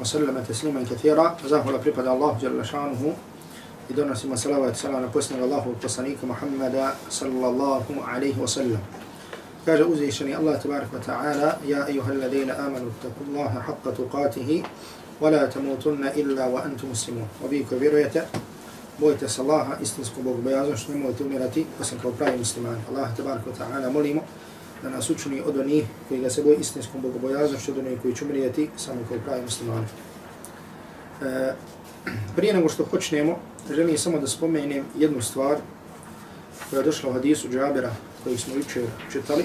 وسلم تسليما كثيرا. جزاه الله بريبا الله جل شأنه. يدون سيما صلاة والسلام نبوسنا الله والقصانيك محمد صلى الله عليه وسلم. قال أزيشني الله تبارك وتعالى يا أيها الذين آمنوا اتقوا الله حق تقاته ولا تموتن إلا وأنتم مسلمون. وبي كبير يتا بويت صلاة. استنسكو بوك بيازوش. نموت أمرتي وسنكو براي مسلمان. الله تبارك وتعالى مليمو da nas učini od onih koji ga se boji istinskom bogobojaznošću, od onih koji će umrijeti, samo kao pravi muslimani. E, prije nego što počnemo, želim samo da spomenem jednu stvar koja je došla u hadisu Džabira, koji smo jučer čitali,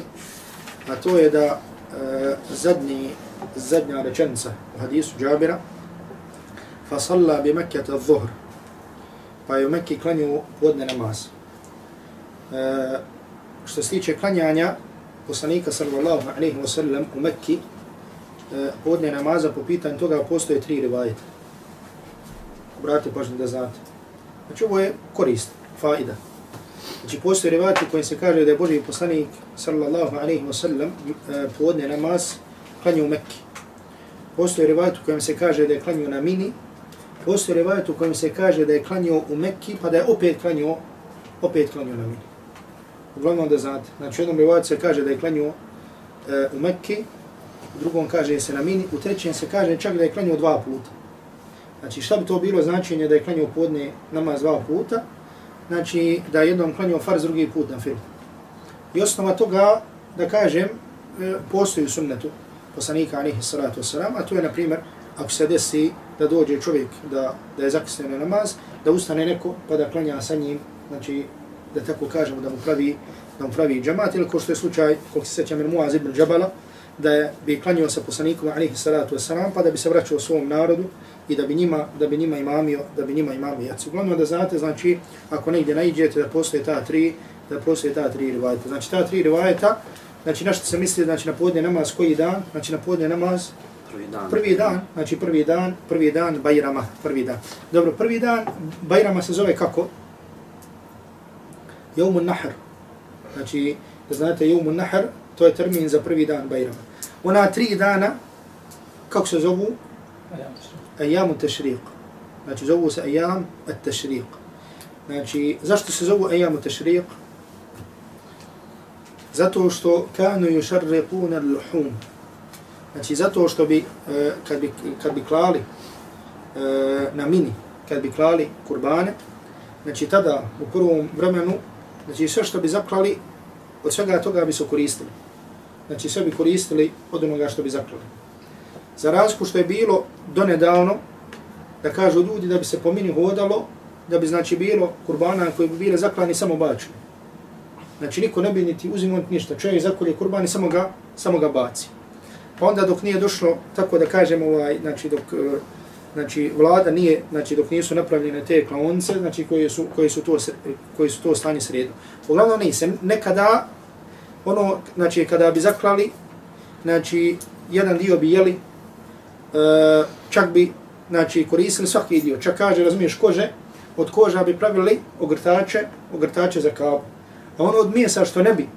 a to je da e, zadnji, zadnja rečenica u hadisu Džabira, فَصَلَّا bi الظُّهْرِ pa je u Mekki klanju podne namaz. E, što se tiče klanjanja poslanika sallallahu alaihi wa sallam u Mekki, e, podne namaza po pitanju toga postoje tri rivajeta. Obratite pažnje da znate. Znači ovo je korist, faida. Znači postoje rivajete koji se kaže da je Boži poslanik sallallahu alaihi wa sallam e, podne namaz klanju u Mekki. Postoje rivajete u kojem se kaže da je klanju na mini, postoje revajet u kojem se kaže da je klanio u Mekki, pa da je opet klanio, opet klanio na Mini. Uglavnom da znate. Znači, u jednom revajetu se kaže da je klanio e, u Mekki, u drugom kaže se na Mini, u trećem se kaže čak da je klanio dva puta. Znači, šta bi to bilo značenje da je klanio podne namaz dva puta? Znači, da je jednom klanio farz drugi put na film. I osnova toga, da kažem, e, postoji u sunnetu poslanika alihi salatu wasalam, a to je, na primjer, ako se desi da dođe čovjek da, da je zakisne na namaz, da ustane neko pa da klanja sa njim, znači da tako kažemo da mu pravi, da mu pravi džamat, ili ko što je slučaj, koliko se sećam Muaz ibn Džabala, da je bi klanio sa poslanikom alihi salatu wasalam, pa da bi se vraćao svom narodu i da bi njima, da bi njima imamio, da bi njima imamio jaci. Uglavnom da znate, znači, ako negdje naiđete da postoje ta tri, da postoje ta tri rivajeta. Znači, ta tri rivajeta, znači, na što se misli, znači, na podne namaz koji dan, znači, na podne namaz, prvi dan. Prvi dan, znači prvi dan, prvi dan Bajrama, prvi dan. Dobro, prvi dan Bajrama se zove kako? Jaumun Nahr. Znači, da znate, Jaumun Nahr, to je termin za prvi dan Bajrama. Ona tri dana, kako se zovu? Ajamu Tešriq. Znači, zovu se Ajam Tešriq. Znači, zašto se zovu Ajamu Tešriq? Zato što kanu yušarriquna l-luhum. Znači, zato što bi, e, kad bi, kad bi klali e, na mini, kad bi klali kurbane, znači tada u prvom vremenu, znači sve što bi zaklali, od svega toga bi se koristili. Znači sve bi koristili od onoga što bi zaklali. Za razliku što je bilo donedavno, da kažu ljudi da bi se po mini hodalo, da bi znači bilo kurbana koji bi bile zaklani samo bačeni. Znači niko ne bi niti uzimao ništa. Čovjek zakolje kurbani, samo ga, samo ga baci. Pa onda dok nije došlo, tako da kažem, ovaj, znači dok eh, znači vlada nije, znači dok nisu napravljene te klaonice, znači koji su, koji su, to, koji su to stanje sredo. Uglavnom ne, se nekada, ono, znači kada bi zaklali, znači jedan dio bi jeli, e, čak bi, znači koristili svaki dio, čak kaže, razumiješ, kože, od koža bi pravili ogrtače, ogrtače za kavu. A ono od mesa što ne bi,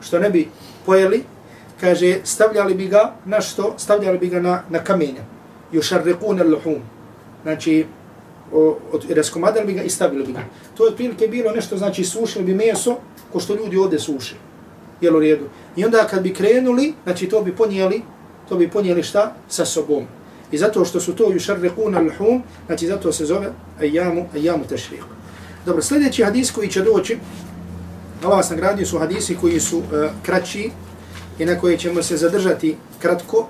što ne bi pojeli, kaže, stavljali bi ga na što? Stavljali bi ga na, na kamenja. Jušarriqun al-luhum. Znači, od, raskomadali bi ga i stavili bi ga. To je otprilike bilo nešto, znači, sušili bi meso, ko što ljudi ovdje suše. Jel u redu. I onda kad bi krenuli, znači, to bi ponijeli, to bi ponijeli šta? Sa sobom. i zato što su to yušarriquna al-luhum, znači zato se zove ajamu, ajamu tashriq. Dobro, sljedeći hadis koji će doći, Allah vas nagradio su hadisi koji su uh, kraći i na koje ćemo se zadržati kratko,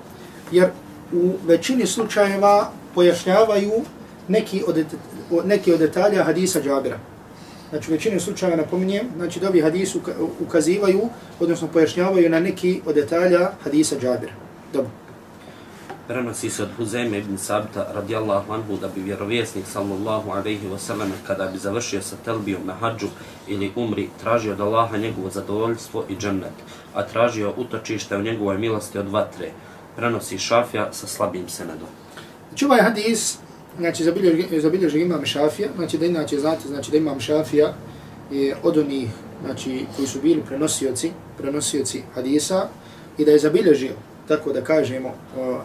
jer u većini slučajeva pojašnjavaju neki od, neki od detalja hadisa Džabira. Znači u većini slučajeva napominjem, znači da ovi hadisi ukazivaju, odnosno pojašnjavaju na neki od detalja hadisa Džabira. Dobro. Prenosi se od Huzeme ibn Sabita radijallahu anhu da bi vjerovjesnik sallallahu alaihi wasallam kada bi završio sa telbijom na hađu ili umri, tražio od Allaha njegovo zadovoljstvo i džennet, a tražio utočište u njegovoj milosti od vatre. Prenosi šafija sa slabim senedom. Znači ovaj hadis, znači zabilježi imam šafija, znači da inače znate, znači da imam šafija je od onih, znači koji su bili prenosioci, prenosioci hadisa i da je zabilježio tako da kažemo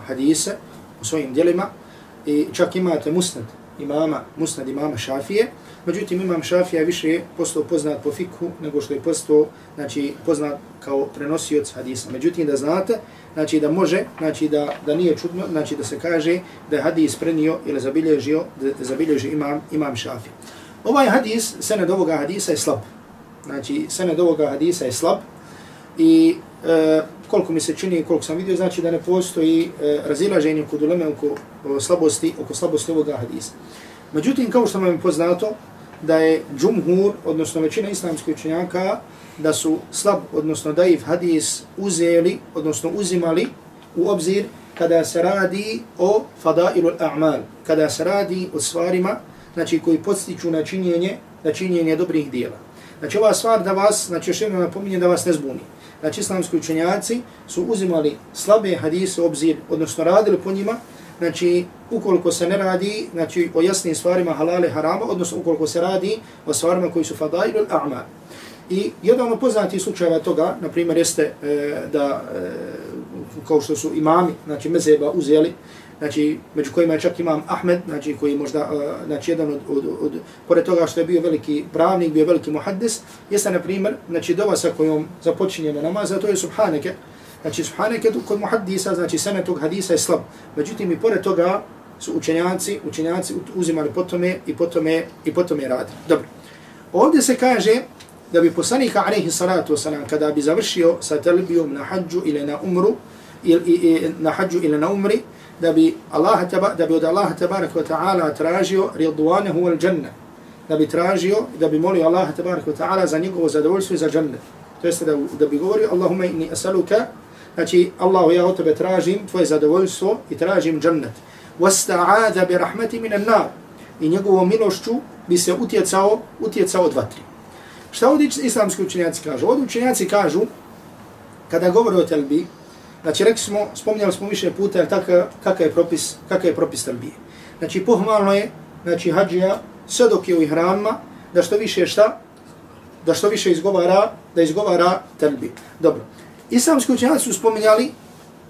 hadise u svojim dijelima i čak imate musnad imama, musnad imama Šafije, međutim imam Šafija više postao poznat po fikhu nego što je postao znači, poznat kao prenosioc hadisa. Međutim da znate, znači da može, znači da, da nije čudno, znači da se kaže da je hadis prenio ili zabilježio, da zabilježio imam, imam Šafija. Ovaj hadis, sened ovoga hadisa je slab. Znači, sened ovoga hadisa je slab i e, koliko mi se čini, i koliko sam vidio, znači da ne postoji e, razilaženje kod uleme oko o, slabosti, oko slabosti ovoga hadisa. Međutim, kao što vam je poznato, da je džumhur, odnosno većina islamskih učenjaka, da su slab, odnosno daif hadis uzeli, odnosno uzimali u obzir kada se radi o fadailu al-a'mal, kada se radi o stvarima, znači koji podstiču na činjenje, na činjenje dobrih dijela. Znači ova stvar da vas, znači još jedno napominje da vas ne zbuni znači islamski učenjaci su uzimali slabe hadise obzir, odnosno radili po njima, znači ukoliko se ne radi znači, o jasnim stvarima halale harama, odnosno ukoliko se radi o stvarima koji su fadailu al-a'ma. I jedan od poznatih slučajeva toga, na primjer, jeste e, da, e, kao što su imami, znači mezeba uzeli, znači među kojima je čak imam Ahmed, znači koji možda, uh, znači jedan od, od, od, pored toga što je bio veliki pravnik, bio veliki muhaddis, jeste na primjer, znači dova sa kojom započinjemo namaz, a to je subhaneke, znači subhaneke kod muhaddisa, znači sene tog hadisa je slab, međutim i pored toga su učenjaci, učenjaci uzimali potome i potome i potome radi. Dobro. Ovdje se kaže da bi poslanik alejhi salatu wasalam kada bi završio sa talbijom na hadžu ili na umru ili na hadžu ili na umri da bi Allah taba da bi od Allaha tebarak ve taala tražio ridwanahu wal janna da bi tražio da bi molio Allaha tebarak ve taala za njegovo zadovoljstvo i za džennet to jest da da bi govorio Allahumma inni as'aluka znači Allahu ja od tebe tražim tvoje zadovoljstvo i tražim džennet. Wasta'adha bi rahmeti minan nar i njegovom milošću bi se utjecao utjecao od vatri. Šta ovdje islamski učenjaci kažu? Ovdje učenjaci kažu kada govore o telbi Znači, rekli smo, spominjali smo više puta, jel tako, kakav je propis, kakav je propis talbije. Znači, pohvalno je, znači, hađija, sve dok je u ihramima, da što više šta, da što više izgovara, da izgovara talbiju. Dobro. Islamski učenjaci su spominjali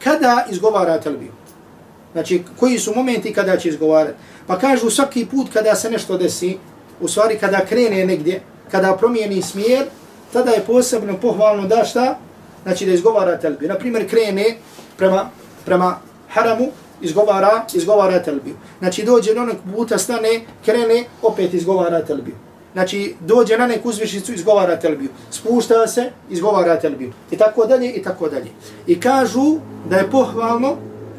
kada izgovara talbiju. Znači, koji su momenti kada će izgovarati. Pa kažu svaki put kada se nešto desi, u stvari kada krene negdje, kada promijeni smjer, tada je posebno pohvalno da šta, znači da izgovara telbiju. Naprimjer, krene prema, prema haramu, izgovara, izgovara telbiju. Znači dođe na onog puta, stane, krene, opet izgovara telbiju. Znači dođe na neku uzvišicu, izgovara telbiju. Spušta se, izgovara telbiju. I tako dalje, i tako dalje. I kažu da je pohvalno,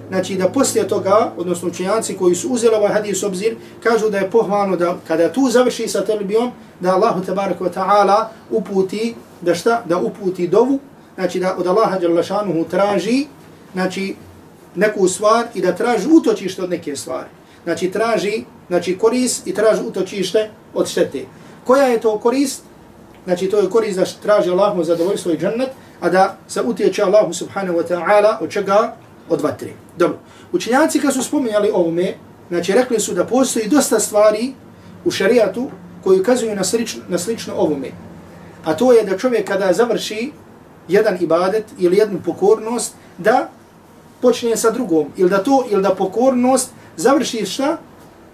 znači da poslije toga, odnosno učenjanci koji su uzeli ovaj hadis obzir, kažu da je pohvalno da kada tu završi sa telbijom, da Allahu tabaraka wa ta'ala uputi, da šta? Da uputi dovu znači da od Allaha Đalešanuhu traži, znači neku stvar i da traži utočište od neke stvari. Znači traži, znači koris i traži utočište od štete. Koja je to korist? Znači to je korist da traži Allahu zadovoljstvo i džennet, a da se utječe Allahu subhanahu wa ta'ala od čega? Od vatre. Dobro. Učenjaci kad su spominjali ovome, znači rekli su da postoji dosta stvari u šarijatu koji ukazuju na slično, na slično ovome. A to je da čovjek kada završi jedan ibadet ili jednu pokornost da počne sa drugom ili da to ili da pokornost završi šta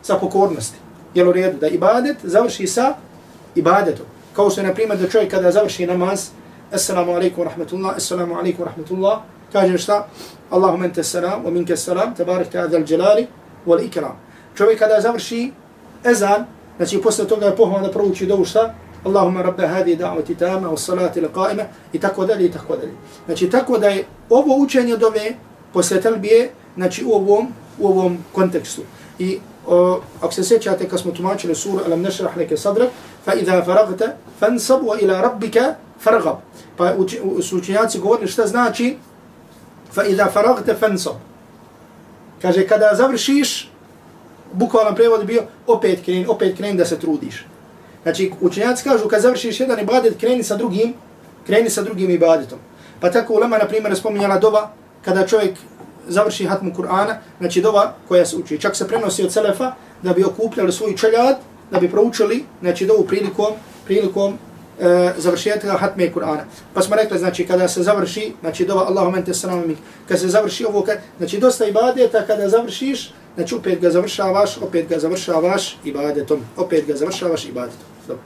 sa pokornosti. Jel u redu da ibadet završi sa ibadetom. Kao što je na primjer da čovjek kada završi namaz Assalamu alaikum wa rahmatullah, assalamu alaikum wa rahmatullah, kaže šta? Allahumma ente salam, wa minke salam, tabarik ta'adha al-jalali, wal ikram. Čovjek kada završi ezan, znači posle toga je pohvala da prouči dovu šta? Allahumma rabbe hadi da'vati tama, wa salati la qaima, i tako dalje, i tako dalje. Znači tako da je ovo učenje dove, posle talbije, znači u ovom, u ovom kontekstu. I o, ako se sjećate kad smo tumačili suru Alam nešrah neke sadrak, fa idha faragta fansab wa ila rabbika fargab. Pa su učenjaci govorili šta znači fa idha faragta fansab. Kaže kada završiš, bukvalan prevod bio opet kreni, opet kreni da se trudiš. Znači učenjaci kažu kad završiš jedan ibadet kreni sa drugim, kreni sa drugim ibadetom. Pa tako ulema na primjer spominjala doba kada čovjek završi hatmu Kur'ana, znači dova koja se uči. Čak se prenosi od Selefa da bi okupljali svoj čeljad, da bi proučili, znači dovu prilikom, prilikom e, završetka hatme Kur'ana. Pa smo rekli, znači kada se završi, znači dova Allahum ente sanamu kada se završi ovo, kad, znači dosta ibadeta kada završiš, znači opet ga završavaš, opet ga završavaš ibadetom, opet ga završavaš ibadetom. Dobro.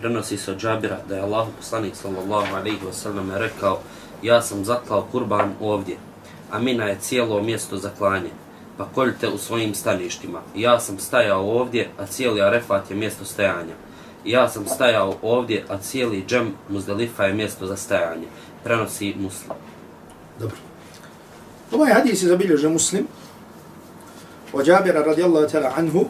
Prenosi se od Džabira da je Allah poslanik sallallahu alaihi wa sallam rekao ja sam zaklao kurban ovdje, a mina je cijelo mjesto za klanje, pa koljte u svojim staništima. Ja sam stajao ovdje, a cijeli Arefat je mjesto stajanja. Ja sam stajao ovdje, a cijeli džem Muzdalifa je mjesto za stajanje. Prenosi muslim. Dobro. Ovaj hadis je zabilježe muslim od Džabira radijallahu ta'ala anhu,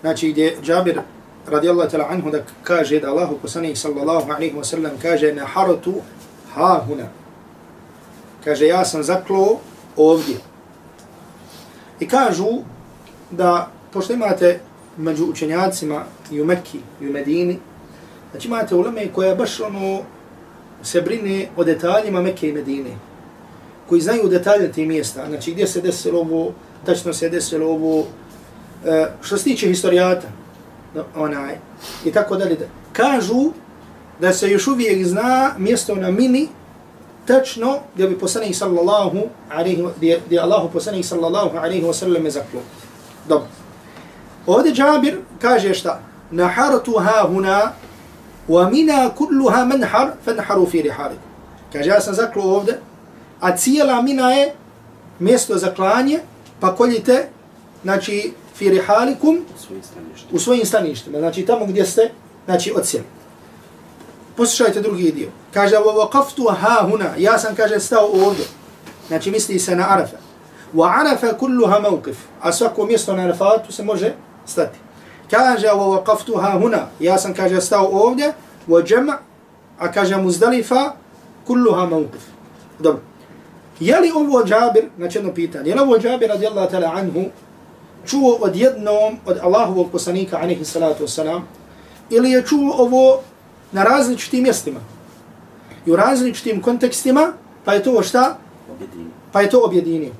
znači gdje Džabir radijallahu ta'ala anhu da kaže da Allahu poslanik sallallahu alaihi wa sallam kaže na haratu hahuna. Kaže ja sam zaklo ovdje. I kažu da, pošto imate među učenjacima i u Mekki i u Medini, znači imate uleme koja baš ono se brine o detaljima Mekke i Medine, koji znaju detalje tih mjesta, znači gdje se desilo ovo, tačno se desilo ovo, e, što se tiče historijata, onaj, i tako dalje, kažu da se još uvijek zna mjesto na mini, tačno gdje bi poslanik sallallahu alaihi, gdje Allahu poslanik sallallahu alaihi wa sallam je zaklo. Dobro. Ovdje Džabir kaže šta? Nahartu ha huna, wa mina kulluha manhar, fanharu fi rihariku. Kaže, ja sam zaklo ovdje, a cijela mina je mjesto za klanje, pa koljite, znači, fi rihalikum, u svojim staništima, znači tamo gdje ste, znači, odsjeli. Poslušajte drugi dio. Kaže, wa waqaftu ha huna, ja sam, kaže, stao ovdje. Znači, misli se na Arafa. Wa Arafa kulluha mawqif, a svako mjesto na Arafatu se može stati. Kaže, wa waqaftu ha huna, ja sam, kaže, stao ovdje, wa džema, a kaže, muzdalifa, kulluha mawqif. Dobro. Je li ovo Džabir, znači jedno pitanje, je li ovo Džabir radijallahu ta'ala anhu čuo od jednom od Allahovog poslanika, alaihi salatu wasalam, ili je čuo ovo na različitim mjestima i u različitim kontekstima, pa je to šta? Pa je to objedinio.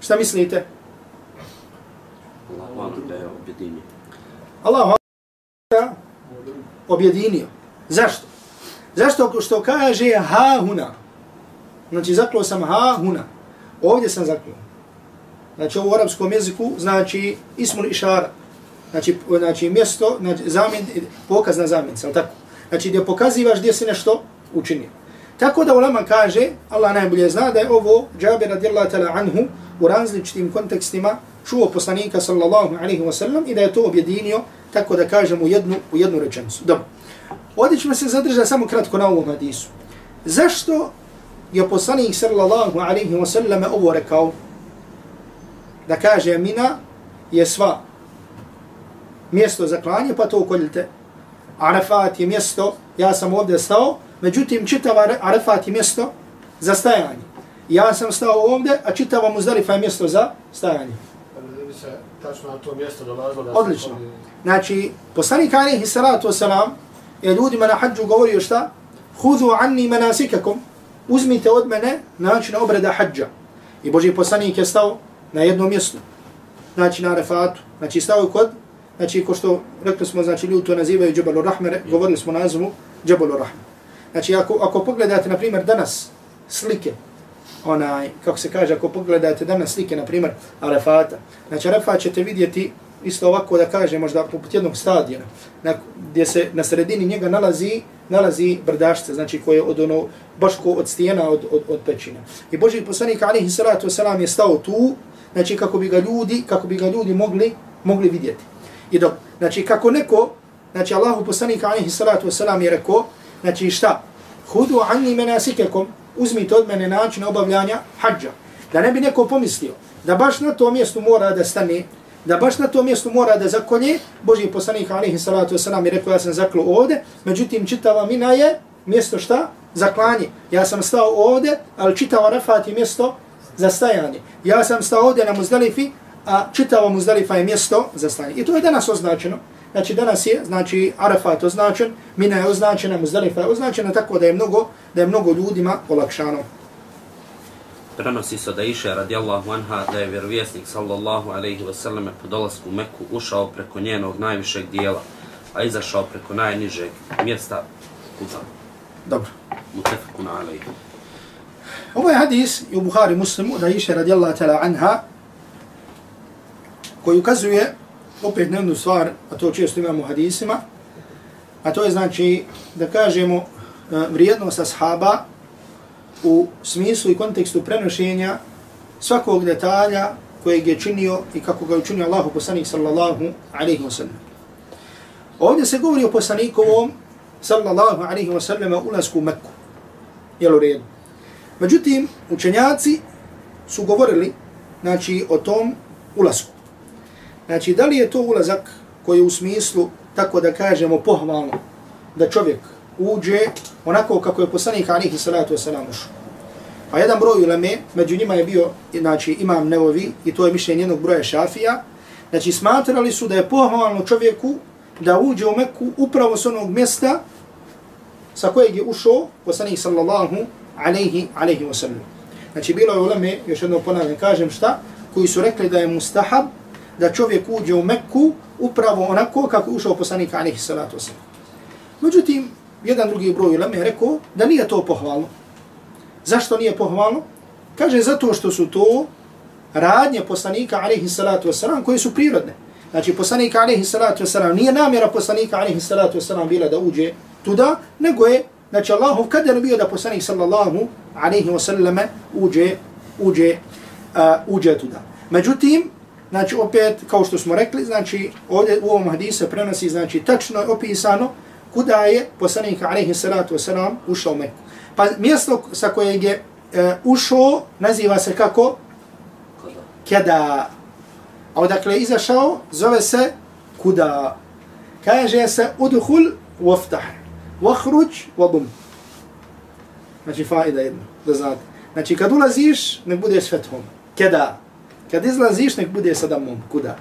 Šta mislite? Allah da je objedinio. Allah je objedinio. Zašto? Zašto što kaže ha huna? Znači zaklo sam ha huna. Ovdje sam zaklo. Znači u arapskom jeziku znači ismul išara. Znači, znači mjesto, znači zamjen, pokazna zamjenica, ali tako? Znači gdje pokazivaš gdje si nešto učinio. Tako da ulama kaže, Allah najbolje zna da je ovo Džabir radijallahu ta'la anhu u različitim kontekstima čuo poslanika sallallahu alaihi wa sallam i da je to objedinio, tako da kažemo jednu, u jednu rečenicu. Dobro. Ovdje ćemo se zadržati samo kratko na ovom hadisu. Zašto je poslanik sallallahu alaihi wa sallam ovo rekao? Da kaže mina je sva mjesto za klanje, pa to ukoljite. Arafat je mjesto, ja sam ovdje stao, međutim čitava Arafat je mjesto za stajanje. Ja sam stao ovdje, a čitava Muzdalifa je mjesto za stajanje. se tačno na to mjesto dolazilo da Odlično. Znači, poslanik alaihi salatu wasalam je ljudima na hađu govorio šta? Hudu anni manasikakum, uzmite od mene način obreda hađa. I Boži poslanik je stao na jedno mjesto, Znači na Arefatu. Znači stao je kod znači ko što rekli smo, znači ljudi to nazivaju Džabalu Rahme, govorili smo nazivu Džabalu Rahme. Znači ako, ako pogledate, na primjer, danas slike, onaj, kako se kaže, ako pogledate danas slike, na primjer, Arefata, znači Arefat ćete vidjeti isto ovako da kaže, možda poput jednog stadiona, na, gdje se na sredini njega nalazi nalazi brdašce, znači koje od ono, baš ko od stijena, od, od, od pećina. I Boži poslanik, alihi salatu wasalam, je stao tu, znači kako bi ga ljudi, kako bi ga ljudi mogli, mogli vidjeti. I dok, znači kako neko, znači Allahu poslanik, alihi salatu wasalam, je rekao, znači šta? Hudu anni menasikekom, uzmite od mene način obavljanja hađa. Da ne bi neko pomislio da baš na tom mjestu mora da stane, da baš na tom mjestu mora da zakolje, Boži poslanik alihi salatu wasalam je rekao ja sam zaklo ovde, međutim čitava mina je mjesto šta? Zaklanje. Ja sam stao ovde, ali čitava rafat je mjesto za stajanje. Ja sam stao ovde na muzdalifi, a čitava muzdalifa je mjesto za stajanje. I to je danas označeno. Znači danas je, znači Arafat označen, Mina je označena, Muzdalifa je označena, tako da je mnogo, da je mnogo ljudima olakšano. Prenosi se da iše radijallahu anha da je vjerovjesnik sallallahu alaihi wa sallam po dolasku u Meku ušao preko njenog najvišeg dijela, a izašao preko najnižeg mjesta kuda. Dobro. Mutefakun alaihi. Ovo je hadis u Buhari muslimu da iše radijallahu ta'ala anha koji ukazuje opet jednu stvar, a to često imamo u hadisima, a to je znači da kažemo uh, vrijednost ashaba u smislu i kontekstu prenošenja svakog detalja kojeg je činio i kako ga je učinio Allahu poslanik sallallahu alaihi wa sallam. Ovdje se govori o poslanikovom sallallahu alaihi wa sallam ulasku u Mekku. Jel u redu? Međutim, učenjaci su govorili znači, o tom ulasku. Znači, da li je to ulazak koji je u smislu, tako da kažemo, pohvalno, da čovjek uđe onako kako je poslanik alihi salatu wasalam ušao. Pa jedan broj uleme, među njima je bio znači, imam nevovi, i to je mišljenje jednog broja šafija, znači smatrali su da je pohvalno čovjeku da uđe u Meku upravo s onog mjesta sa kojeg je ušao poslanik sallallahu alaihi, alaihi wasallam. Znači bilo je uleme, još jedno ponavljam, kažem šta, koji su rekli da je mustahab da čovjek uđe u Mekku upravo onako kako je ušao poslanik alaihi salatu wasalam. Međutim, jedan drugi broj ulema je rekao da nije to pohvalno. Zašto nije pohvalno? Kaže zato što su to radnje poslanika alaihi salatu wasalam koje su prirodne. Znači poslanik alaihi salatu wasalam nije namjera poslanika alaihi salatu wasalam bila da uđe tuda, nego je Znači Allahov kader bio da poslanik sallallahu alaihi wasalam uđe, uđe, uh, uđe tuda. Međutim, Znači, opet, kao što smo rekli, znači, ovdje u ovom hadisu prenosi, znači, tačno je opisano kuda je poslanik, alaihi salatu wasalam, ušao u Meku. Pa mjesto sa kojeg je e, ušao, naziva se kako? Kada. A odakle izašao, zove se kuda. Kaže se, udhul waftah, wahruć wadum. Znači, faida jedno, da znate. Znači, kad ulaziš, ne budeš fethom. Kada. Kad izlaziš, nek bude sa damom. Kuda?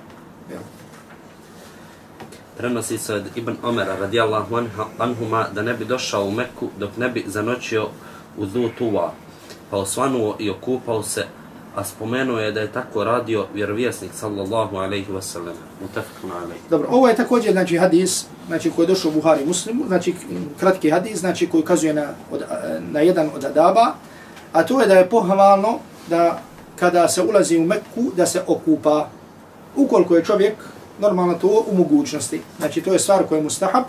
Prenosi se od Ibn Omera radijallahu anhuma da ne bi došao u Meku dok ne bi zanoćio u Dhu Tuva, pa osvanuo i okupao se, a spomenuo je da je tako radio vjerovjesnik sallallahu alaihi wasallam. Mutafakun alaihi. Dobro, ovo je također znači, hadis znači, koji je došao u Buhari muslimu, znači kratki hadis znači, koji ukazuje na, od, na jedan od adaba, a to je da je pohvalno da kada se ulazi u Mekku da se okupa. Ukoliko je čovjek normalno to u mogućnosti. Znači to je stvar koja je mustahab.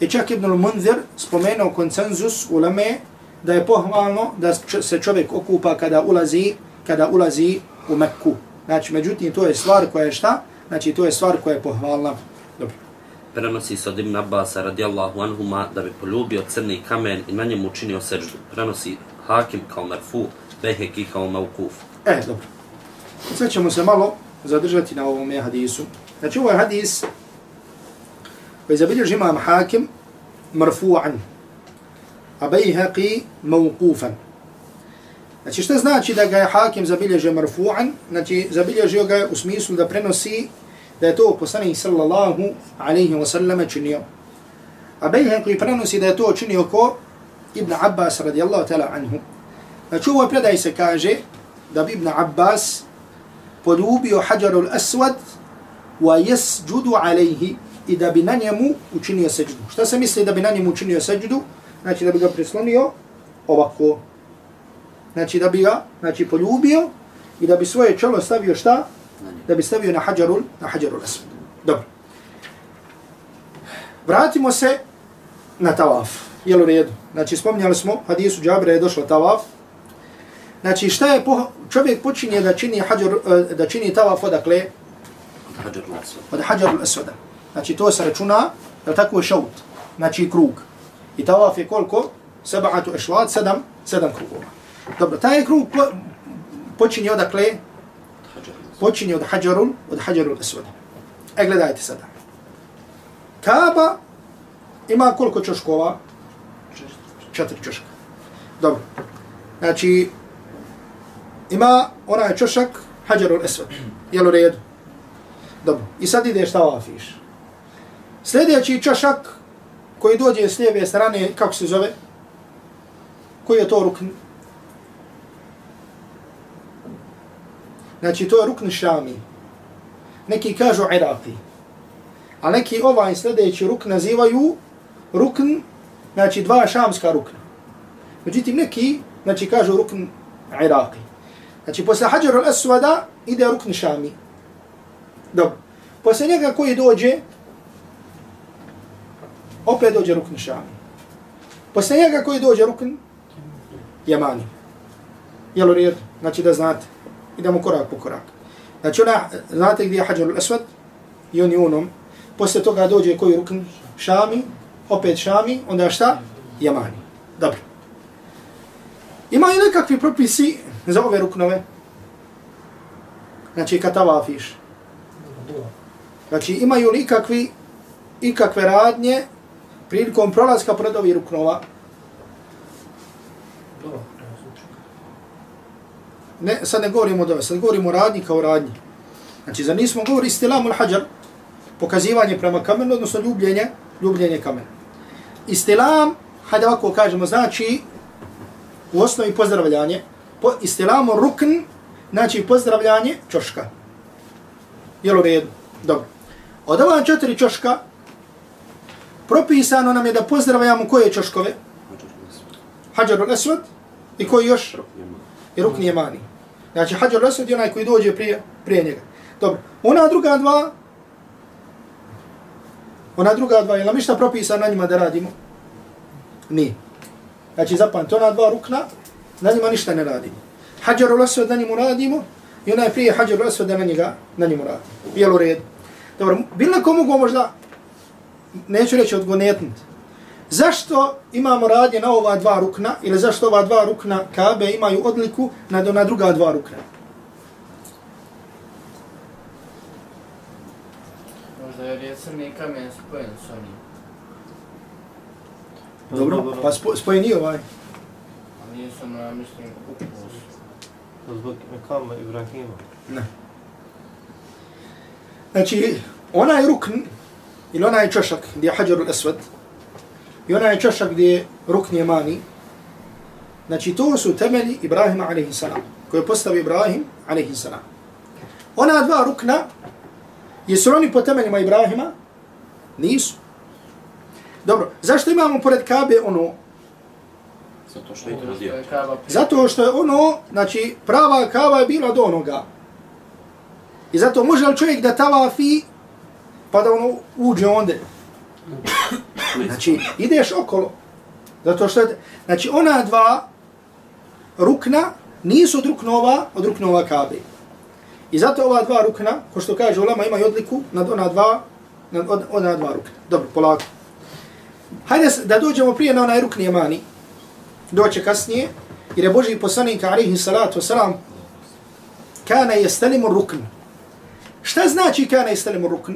I čak Ibn al-Munzir spomenuo koncenzus u Lame da je pohvalno da se čovjek okupa kada ulazi, kada ulazi u Mekku. Znači međutim to je stvar koja je šta? Znači to je stvar koja je pohvalna. Dobro. Prenosi se od Ibn Abbas radijallahu anhuma da bi poljubio crni kamen i na njemu učinio seždu. Prenosi Hakim kao merfu, Beheki kao maukuf. E, dobro. Sad ćemo se malo zadržati na ovom hadisu. Znači, ovo je hadis koji zabilježi imam hakim marfu'an, a Bejheqi mawqufan. Znači, što znači da ga je hakim zabilježio marfu'an? Znači, zabilježio ga je u smislu da prenosi da je to poslanik sallallahu alaihi wa sallam činio. A Bejheqi prenosi da je to činio ko? Ibn Abbas radijallahu ta'ala anhu. Znači, ovo predaj se kaže da bi Ibn Abbas poljubio hađarul aswad wa yasjudu alayhi i da bi na njemu učinio seđdu. Šta se misli da bi na njemu učinio seđdu? Znači da bi ga prislonio ovako. Znači da bi ga znači, poljubio i da bi svoje čelo stavio šta? Da bi stavio na hađarul, na hađarul aswad. Dobro. Vratimo se na tavaf. Jel u redu? Znači, spominjali smo, hadisu Džabra je došlo tavaf. Znači, šta je po, čovjek počinje da čini, hađar, eh, da čini tavaf odakle? Od hađarul asvada. Znači, to se računa, je tako je šaut. Znači, krug. I tavaf je koliko? Sabahatu ešvat, sedam, sedam krugova. Dobro, taj krug po, počinje odakle? Počinje od hađarul, od hađarul aswada. E, gledajte sada. Kaaba ima koliko čoškova? Četiri čoška. Dobro. Znači, ima onaj čošak hađarul aswad. Jel u redu? Dobro. I sad ideš tavafiš. Sljedeći čašak koji dođe s lijeve strane, kako se zove? Koji je to rukn? Znači, to je rukn šami. Neki kažu Iraki. A neki ovaj sljedeći rukn nazivaju rukn, znači dva šamska rukna. Međutim, neki, znači, kažu rukn Iraki. Znači, posle Hađaru al-Aswada ide rukn šami. Dobro. Poslije njega koji dođe, opet dođe rukn šami. Poslije njega koji dođe rukn jemani. Jel u redu? Znači da znate. Idemo korak po korak. Znači ona, znate gdje je Hađar al-Aswad? I on i unom. Poslije toga dođe koji rukn? Šami. Opet Šami. Onda šta? Jemani. Dobro. Ima i nekakvi propisi za ove ruknove. Znači kad tavafiš. Znači imaju li ikakvi, ikakve radnje prilikom prolaska pred ovih ruknova? Ne, sad ne govorimo o dove, sad govorimo o radnji kao radnji. Znači, za nismo govori istilamul hađar, pokazivanje prema kamenu, odnosno ljubljenje, ljubljenje kamena. Istilam, hajde ovako kažemo, znači u osnovi pozdravljanje, po, istilamu rukn, znači pozdravljanje čoška. Jel u redu? Dobro. Od ova četiri čoška, propisano nam je da pozdravljamo koje čoškove? Hađar al-Aswad. i koji još? Jamani. i rukn jemani. Znači, hađar lasud je onaj koji dođe prije, prije njega. Dobro, ona druga dva, ona druga dva, je li nam propisano na njima da radimo? Nije. Znači, zapamte, ona dva rukna, na njima ništa ne radimo. Hađar lasud na njemu radimo, i onaj prije hađar lasud na njega, na njemu radimo. Bijel u redu. Dobro, bilo neko mogu možda, neću reći odgonetnut, Zašto imamo radnje na ova dva rukna ili zašto ova dva rukna Kabe imaju odliku na, na druga dva rukna? Možda jer je crni kamen spojen s onim. Dobro, pa spo, spojeni ovaj. A nisam na, mislim, ukus. Zbog kama Ibrahima. Ne. Znači, onaj rukn, ili onaj čošak gdje je Hađarul Aswad, i onaj čošak gdje je rukn Jemani, znači to su temelji Ibrahima a.s. koje je postavio Ibrahim a.s. Ona dva rukna, jesu oni po temeljima Ibrahima? Nisu. Dobro, zašto imamo pored Kabe ono? Zato što je to kaba. Zato što je ono, znači prava kava je bila do onoga. I zato može li čovjek da tavafi pa da ono uđe onde? Znači, ideš okolo. Zato što je, znači ona dva rukna nisu od ruknova, od ruknova Kabe. I zato ova dva rukna, ko što kaže ulama, imaju odliku nad ona dva, nad od, ona dva rukna. Dobro, polako. Hajde da dođemo prije na onaj rukn Jemani. Doće kasnije, jer je Boži poslanik, alaihi salatu wasalam, kana jestelimu rukn. Šta znači kana jestelimu rukn?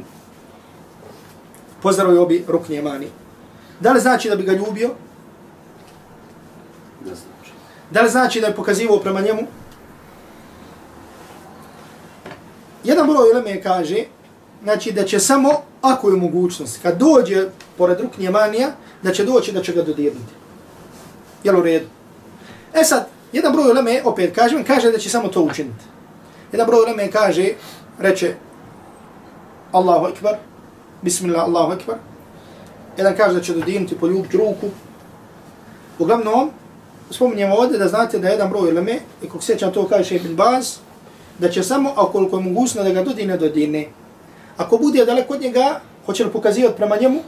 Pozdravaju obi rukn Jemani. Da li znači da bi ga ljubio? Ne znači. Da li znači da je pokazivao prema njemu? Jedan broj uleme kaže, znači da će samo, ako je mogućnost, kad dođe pored ruk Njemanija, da će doći da će ga dodirnuti. Jel u redu? E sad, jedan broj uleme, opet kažem, kaže da će samo to učiniti. Jedan broj uleme kaže, reče, Allahu akbar, bismillah, Allahu akbar. Jedan kaže da će dodirnuti, poljubiti ruku. Uglavnom, spominjemo ovdje da znate da jedan broj uleme, i kog sjećam to kaže Ibn Baz, da će samo, a koliko je mogućno da ga dodine, dodine. Ako bude daleko od njega, hoće li pokazivati prema njemu?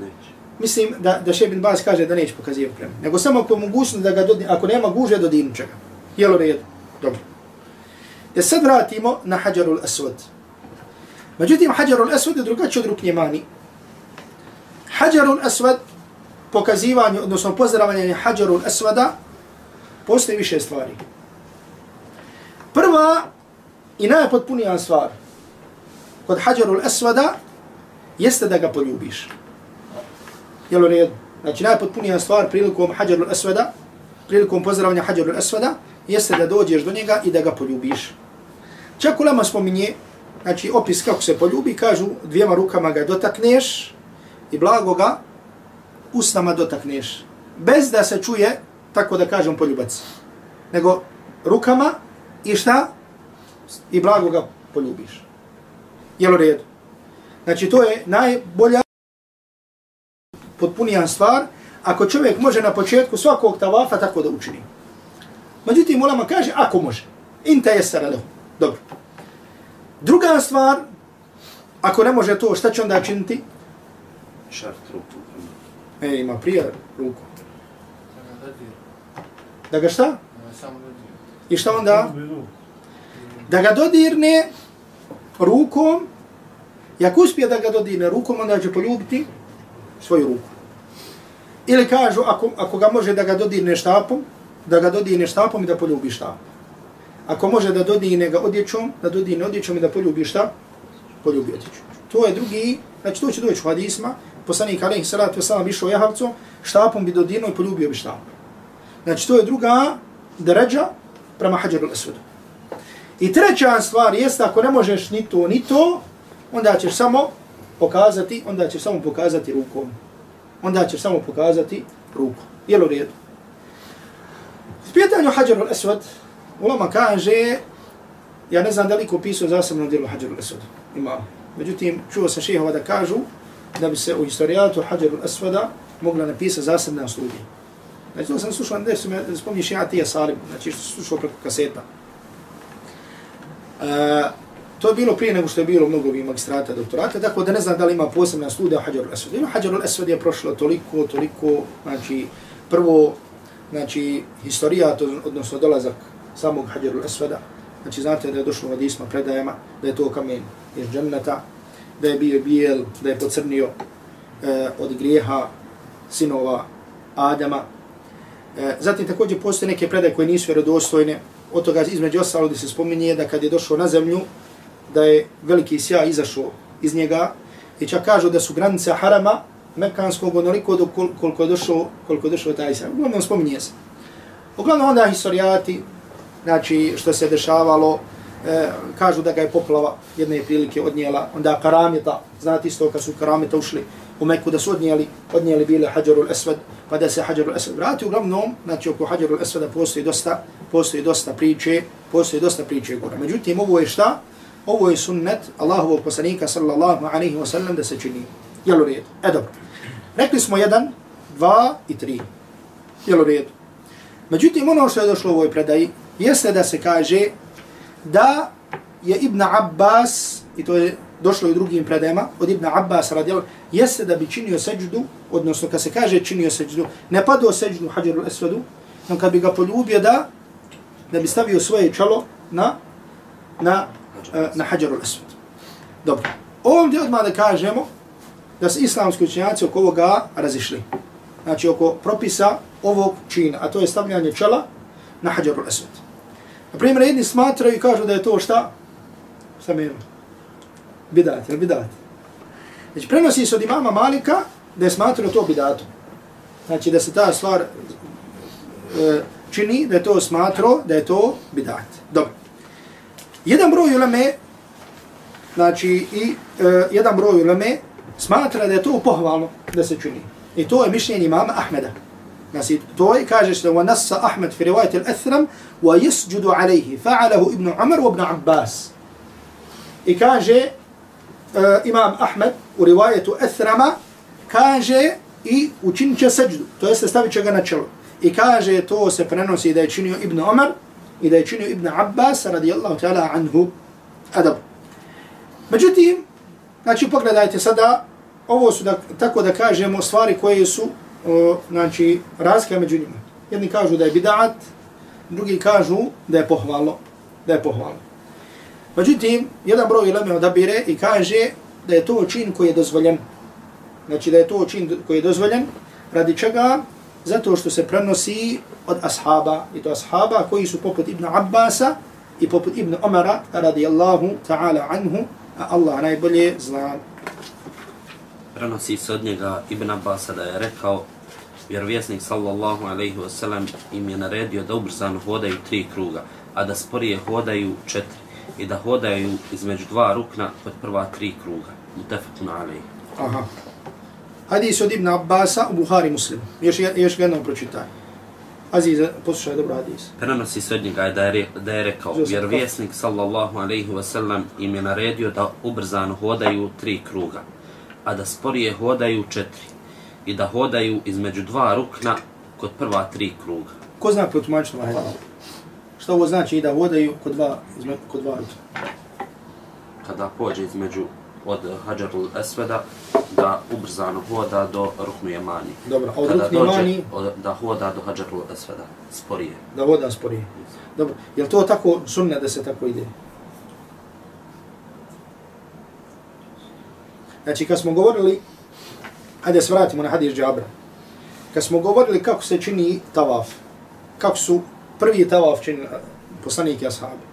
Neće. Mislim da, da Šebin Baz kaže da neće pokazivati prema. Nego samo ako je mogućnost da ga dodi, ako nema guže, dodirnu će ga. Jel u redu? Dobro. Da sad vratimo na Hajarul Aswad. Međutim, Hajarul Aswad je drugačiji od ruknje mani. Hajarul Aswad, pokazivanje, odnosno pozdravljanje Hajarul Aswada, postoji više stvari. Prva i najpotpunija stvar kod Hajarul Aswada jeste da ga poljubiš. Jel u redu? Znači najpotpunija stvar prilikom Hajarul Aswada, prilikom pozdravljanja Hajarul Aswada, jeste da dođeš do njega i da ga poljubiš. Čak ulema spominje, znači opis kako se poljubi, kažu dvijema rukama ga dotakneš i blago ga usnama dotakneš. Bez da se čuje, tako da kažem, poljubac. Nego rukama i šta? I blago ga poljubiš. Jel u redu? Znači to je najbolja potpunija stvar ako čovjek može na početku svakog tavafa tako da učini. Međutim, ulama kaže ako može. Inta jesara lehu. Dobro. Druga stvar, ako ne može to, šta će onda činiti? Šart ruku. E, ima prije ruku. Da ga dodir. Da ga šta? I šta onda? Da ga dodirne rukom, i ako uspije da ga dodirne rukom, onda će poljubiti svoju ruku. Ili kažu, ako, ako ga može da ga dodirne štapom, da ga dodirne štapom i da poljubi štap. Ako može da dodine ga odjećom, da dodine odjećom i da poljubi šta? Poljubi odjeću. To je drugi, znači to će doći u hadisma, poslanik alaihi salatu wasalam išao jahavcom, štapom bi dodinuo i poljubio bi štapom. Znači to je druga deređa prema hađaru l'esvedu. I treća stvar jeste ako ne možeš ni to ni to, onda ćeš samo pokazati, onda ćeš samo pokazati rukom. Onda ćeš samo pokazati rukom. Jel u redu? S pitanju hađaru l'esved, ulama kaže, ja ne znam da li ko pisao zasebno djelo hađaru Esvada, Ima. Međutim, čuo sam šehova da kažu da bi se u historijatu hađaru Esvada mogla napisati zasebna studija. Znači, to sam slušao, ne su me spomniš ja tija Salim, znači što sam slušao preko kaseta. E, to je bilo prije nego što je bilo mnogo ovih magistrata, doktorata, tako da ne znam da li ima posebna studija o Hađaru Esvada. Ima Hađaru Esvada je prošlo toliko, toliko, znači, prvo, znači, historijat, odnosno dolazak samog Hađaru Esveda, znači, znate da je došlo u hadisma predajama, da je to kamen iz dženneta, da je bio bijel, da je pocrnio e, od grijeha sinova Adama. E, zatim također postoje neke predaje koje nisu vjerodostojne, od toga između ostalo da se spominje da kad je došao na zemlju, da je veliki sja izašao iz njega i čak kažu da su granice harama mekanskog onoliko do koliko je došao, koliko je došao taj sja. Uglavnom spominje se. Uglavnom onda historijati, znači što se dešavalo, e, kažu da ga je poplava jedne prilike odnijela, onda karamita, znate isto kad su karamita ušli u Meku da su odnijeli, odnijeli bile Hadjarul Esved, pa da se Hadjarul Esved vrati. Uglavnom, znači oko Hadjarul Esveda postoji dosta, postoji dosta priče, postoji dosta priče gore. Međutim, ovo je šta? Ovo je sunnet Allahovog poslanika sallallahu alaihi wa sallam da se čini. Jel u redu? E dobro. Rekli smo jedan, dva i tri. Jel u redu? Međutim, ono što je došlo u ovoj predaji, jeste da se kaže da je Ibn Abbas, i to je došlo i drugim predajama, od Ibn Abbas radijal, jeste da bi činio seđdu, odnosno kad se kaže činio seđdu, ne padao seđdu hađaru esvedu, no kad bi ga poljubio da, da bi stavio svoje čelo na, na, uh, na hađaru esvedu. Dobro. Ovdje odmah da kažemo da se islamski učenjaci oko ovoga razišli. Znači oko propisa ovog čina, a to je stavljanje čela na hađaru esvedu. Na primjer, jedni smatraju i kažu da je to šta? Šta mi bidat, jel bidat? Znači, prenosi se od imama Malika da je smatrao to bidatom. Znači, da se ta stvar e, čini, da je to smatrao, da je to bidat. Dobro. Jedan broj uleme, znači, i e, jedan broj uleme smatra da je to pohvalno da se čini. I to je mišljenje imama Ahmeda. Znači, to je, kaže se, وَنَسَّ أَحْمَدْ فِي رِوَايَةِ الْأَثْرَمْ وَيَسْجُدُ عَلَيْهِ فَعَلَهُ ابن عمر وابن عباس I kaže, uh, imam Ahmed u rivajetu Ethrama kaže i učinit će seđdu, to jeste stavit će ga na čelo. I kaže to se prenosi da je činio Ibn Omar i da je činio Ibn Abbas radijallahu ta'ala anhu adab. Međutim, Znači, pogledajte sada, ovo su, da, tako da kažemo, stvari koje su, o, znači, razlika među njima. Jedni kažu da je bidat, drugi kažu da je pohvalno, da je pohvalno. Međutim, jedan broj ilame odabire i kaže da je to čin koji je dozvoljen. Znači da je to čin koji je dozvoljen. Radi čega? Zato što se prenosi od ashaba. I to ashaba koji su poput Ibn Abbasa i poput Ibn Omara radijallahu ta'ala anhu. A Allah najbolje zna. Prenosi se od njega Ibn Abbasa da je rekao vjerovjesnik sallallahu alaihi wasallam im je naredio da ubrzano hodaju tri kruga, a da sporije hodaju četiri i da hodaju između dva rukna kod prva tri kruga. Mutefakun alaihi. Aha. Hadis od Ibn Abbasa u Buhari muslimu. Još, još ga jednom pročitaj. Aziz, poslušaj dobro hadis. Prenosi se od njega da je, da je rekao, vjerovjesnik sallallahu alaihi wasallam im je naredio da ubrzano hodaju tri kruga, a da sporije hodaju četiri i da hodaju između dva rukna kod prva tri kruga. Ko zna protumačiti ovaj hadis? Šta ovo znači i da vodaju kod dva, izme- kod dva ruka? Kada pođe između od Hajarul Esveda, da ubrzano hoda do Ruknu Jemani. Dobro, a od Kada Ruknu Jemani? od, da hoda do Hajarul Esveda, sporije. Da voda sporije. Dobro, je to tako sunne da se tako ide? Znači, kad smo govorili, hajde da se vratimo na hadis Džabra. Kad smo govorili kako se čini tavaf, kako su prvi tavaf čini poslanik i ashabi,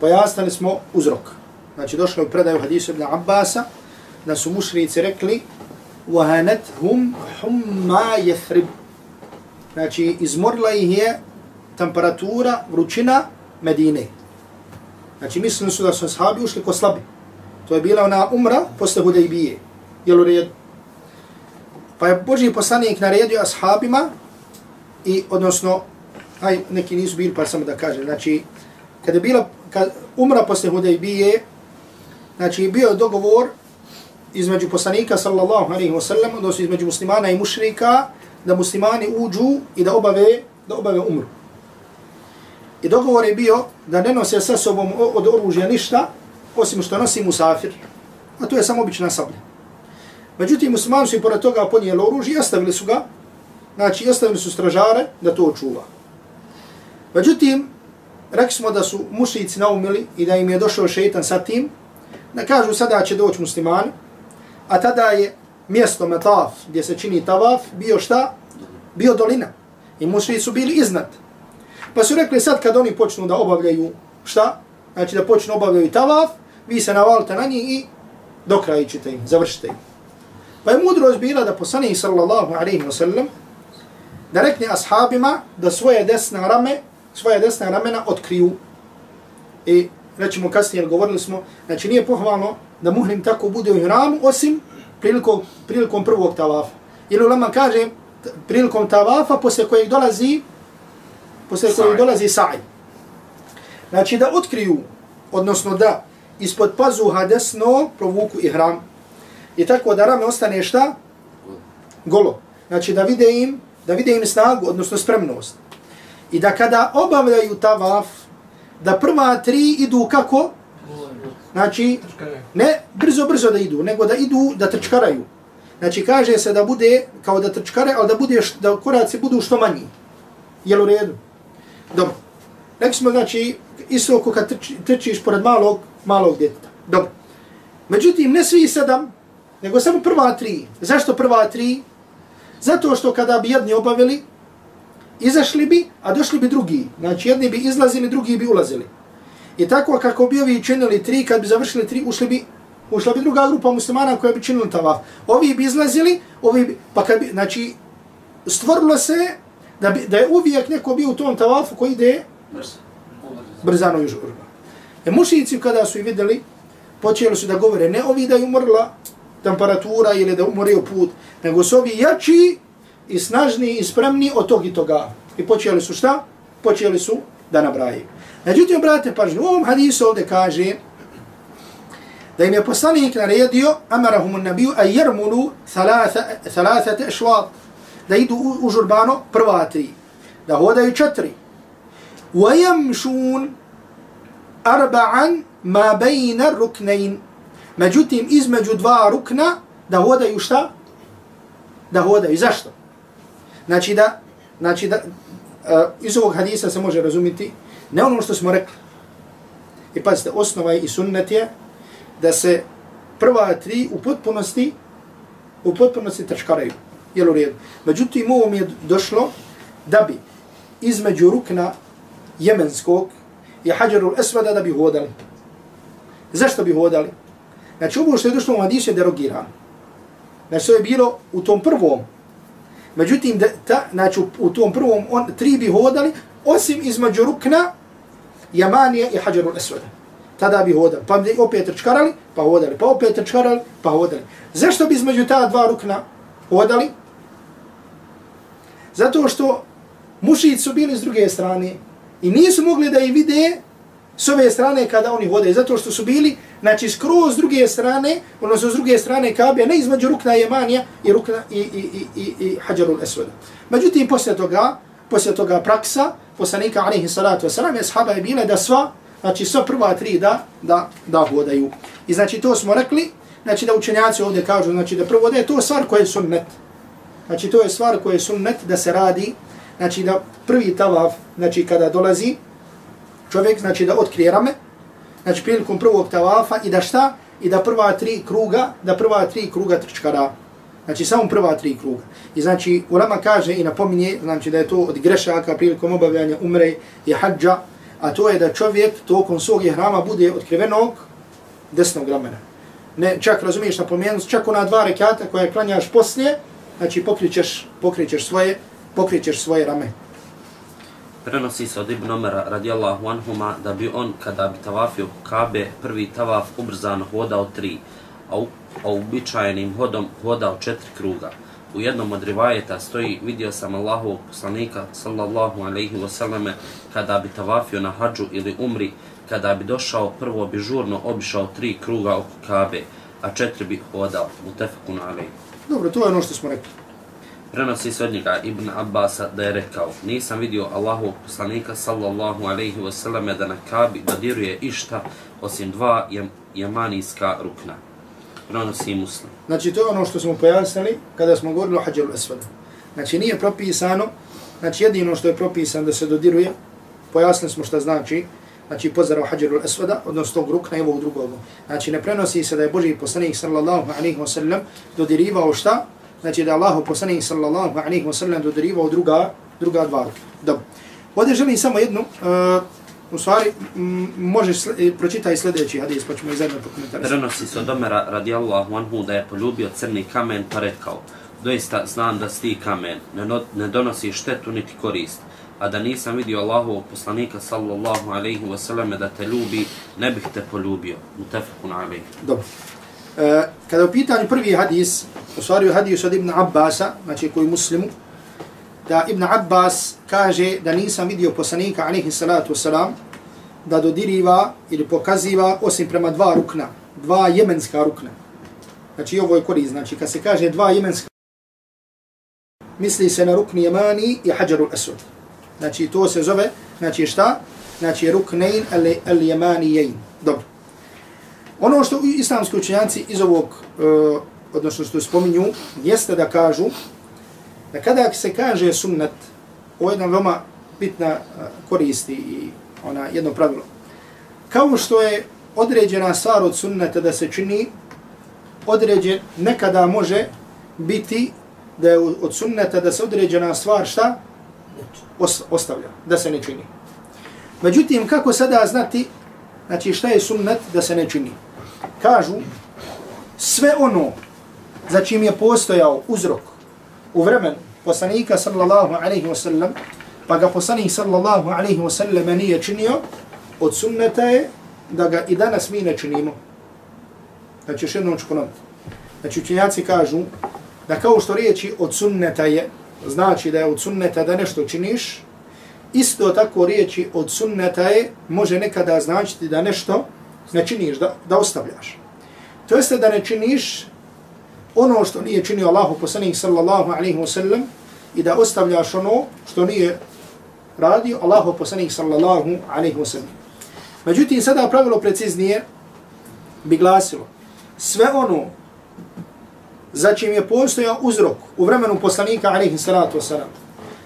pojasnili smo uzrok. Znači, došlo je u predaju hadisu ibn Abbasa, da su mušrici rekli, وَهَنَتْهُمْ حُمَّا يَثْرِبُ Znači, izmorila ih je temperatura, vrućina Medine. Znači, mislili su da su ashabi ušli ko slabi. To je bila ona umra posle Hudejbije. Jel u redu? Pa je Boži poslanik naredio ashabima i, odnosno, aj, neki nisu bili, pa samo da kažem, znači, kada je bila kad umra posle Hudejbije, znači, bio je dogovor između poslanika, sallallahu alaihi wasallam, odnosno između muslimana i mušrika, da muslimani uđu i da obave, da obave umru. I dogovor je bio da ne nose sa sobom od oružja ništa, osim što nosi musafir. A to je samo obična sablja. Međutim, muslimani su i pored toga ponijeli oružje i ostavili su ga, znači ostavili su stražare da to očuva. Međutim, rekli smo da su mušici naumili i da im je došao šeitan sa tim, da kažu sada će doći muslimani, a tada je mjesto metaf gdje se čini tavaf bio šta? Bio dolina. I mušrici su bili iznad. Pa su rekli sad kad oni počnu da obavljaju šta? Znači da počnu obavljaju tavaf, vi se navalite na njih i dokrajićete ih, završite im. Pa je mudrost bila da poslanih sallallahu alaihi wa sallam da rekne ashabima da svoje desne rame, svoje desne ramena otkriju. I rećemo kasnije, govorili smo, znači nije pohvalno da muhrim tako bude u ihramu, osim prilikom, prilikom prvog tavafa. Ili ulema kaže, prilikom tavafa, posle kojeg dolazi, posle kojeg dolazi sa'y. Znači da otkriju, odnosno da ispod pazuha desno provuku ihram. I tako da rame ostane šta? Golo. Znači da vide im, da vide im snagu, odnosno spremnost. I da kada obavljaju tavaf, da prva tri idu kako? Znači, ne brzo, brzo da idu, nego da idu, da trčkaraju. Znači, kaže se da bude, kao da trčkare, ali da bude, da koraci budu što manji. Jel u redu? Dobro. Rekli smo, znači, isto oko kad trči, trčiš pored malog, malog djeteta. Dobro. Međutim, ne svi sedam, nego samo prva tri. Zašto prva tri? Zato što kada bi jedni obavili, izašli bi, a došli bi drugi. Znači, jedni bi izlazili, drugi bi ulazili. I tako kako bi ovi činili tri, kad bi završili tri, ušli bi, ušla bi druga grupa muslimana koja bi činila tavaf. Ovi bi izlazili, ovi bi, pa kad bi, znači, stvorilo se da, bi, da je uvijek neko bio u tom tavafu koji ide brzano i žurno. E mušici kada su i vidjeli, počeli su da govore, ne ovi da je umrla temperatura ili da umori u put, nego su ovi jači i snažni i spremni od tog i toga. I počeli su šta? Počeli su da nabraje. Međutim, brate, pažnju, u ovom hadisu ovdje kaže da im je poslanik naredio amarahum un nabiju a jermulu thalathate ešvat da idu u, u žurbano prva tri, da hodaju četiri. Vajamšun arba'an ma bejna ruknein Međutim, između dva rukna da hodaju šta? Da hodaju. Zašto? Znači da, znači da, uh, iz ovog hadisa se može razumiti ne ono što smo rekli. I pazite, osnova i sunnet je da se prva tri u potpunosti u potpunosti trčkaraju. Jel u redu? Međutim, ovo mi je došlo da bi između rukna jemenskog i hađarul esvada da bi hodali. Zašto bi hodali? Znači, ovo što je došlo u hadisu je derogirano. Znači, to je bilo u tom prvom. Međutim, da, ta, znači, u tom prvom on, tri bi hodali, osim između rukna, jamanije i hađarul esvada. Tada bi hodali. Pa bi opet trčkarali, pa hodali. Pa opet trčkarali, pa hodali. Zašto bi između ta dva rukna hodali? Zato što mušici su bili s druge strane i nisu mogli da ih vide s ove strane kada oni vode, zato što su bili, znači, skroz s druge strane, odnosno s druge strane Kabe, ne između rukna Jemanija i, rukna, i, i, i, i, i Hađarul Esveda. Međutim, poslije toga, poslije toga praksa, poslanika, alaihi salatu wasalam, ashaba je bila da sva, znači sva prva tri da, da, da hodaju. I znači to smo rekli, znači da učenjaci ovdje kažu, znači da prvo da je to stvar koja je sunnet. Znači to je stvar koja je sunnet da se radi, znači da prvi tavaf, znači kada dolazi, čovjek znači da otkrije rame, znači prilikom prvog tavafa i da šta? I da prva tri kruga, da prva tri kruga trčkara. Znači samo prva tri kruga. I znači ulama kaže i napominje, znači da je to od grešaka prilikom obavljanja umre i hađa, a to je da čovjek tokom svog hrama bude otkrivenog desnog ramena. Ne, čak razumiješ na čak ona dva rekata koje klanjaš poslije, znači pokrićeš, pokrićeš svoje, pokrićeš svoje rame prenosi se od Ibn Omera radijallahu anhuma da bi on kada bi tavafio Kabe prvi tavaf ubrzano hodao tri, a, u, a uobičajenim hodom hodao četiri kruga. U jednom od rivajeta stoji vidio sam Allahovog poslanika sallallahu alaihi wasallame kada bi tavafio na hađu ili umri, kada bi došao prvo bi žurno obišao tri kruga oko Kabe, a četiri bi hodao. Mutefakun alaihi. Dobro, to je ono što smo rekli. Prenosi se od njega Ibn Abbasa da je rekao Nisam vidio Allahovog poslanika sallallahu alaihi wasallam da na kabi dodiruje išta osim dva jem, jemanijska rukna. Prenosi muslim. Znači to je ono što smo pojasnili kada smo govorili o hađaru esvada. Znači nije propisano, znači jedino što je propisano da se dodiruje, pojasnili smo šta znači, znači pozdrav hađaru esvada, odnosno tog rukna i ovog drugog. Znači ne prenosi se da je Boži poslanik sallallahu alaihi wasallam dodirivao šta? Znači da Allah poslanik sallallahu alejhi ve sellem dodarivao druga druga dva. Dobro. Ovdje želim samo jednu, uh, u stvari, možeš sl pročitaj sljedeći hadis, pa ćemo i zajedno pokomentariti. Prenosi se od Omera radijallahu anhu da je poljubio crni kamen pa rekao, doista znam da sti kamen, ne, no, ne donosi štetu niti korist, a da nisam vidio Allahovog poslanika sallallahu alejhi ve sellem da te ljubi, ne bih te poljubio. Mutafakun alejhi. Dobro. Uh, kada u pitanju prvi hadis, u stvari hadis od Ibn Abbasa, znači koji muslimu, da Ibn Abbas kaže da nisam vidio poslanika, alaihi salatu wasalam, da dodiriva ili pokaziva osim prema dva rukna, dva jemenska rukna. Znači ovo je korist, znači kad se kaže dva jemenska misli se na rukni jemani i Hajarul asud. Znači to se zove, znači šta? Znači ruknein al-jemanijein. Dobro. Ono što islamski učenjanci iz ovog, uh, odnosno što spominju, jeste da kažu da kada se kaže sunnet, ovo je jedna veoma bitna uh, koristi i ona jedno pravilo. Kao što je određena stvar od sunneta da se čini, određen, nekada može biti da je od sunneta da se određena stvar šta? Ostavlja, da se ne čini. Međutim, kako sada znati znači šta je sunnet da se ne čini? Kažu sve ono za čim je postojao uzrok u vremenu poslanika sallallahu alaihi wa sallam, pa ga poslanik sallallahu alaihi wa sallam nije činio, od sunneta je da ga i danas mi ne činimo. Znači, još jednom ću ponoviti. Znači, učenjaci kažu da kao što riječi od sunneta je, znači da je od sunneta da nešto činiš, isto tako riječi od sunneta je, može nekada značiti da nešto ne činiš, da, da ostavljaš. To jeste da ne činiš ono što nije činio Allahu poslanik sallallahu alaihi wa sallam i da ostavljaš ono što nije radio Allahu poslanik sallallahu alaihi wa sallam. Međutim, sada pravilo preciznije bi glasilo sve ono za čim je postojao uzrok u vremenu poslanika alaihi salatu wasalam,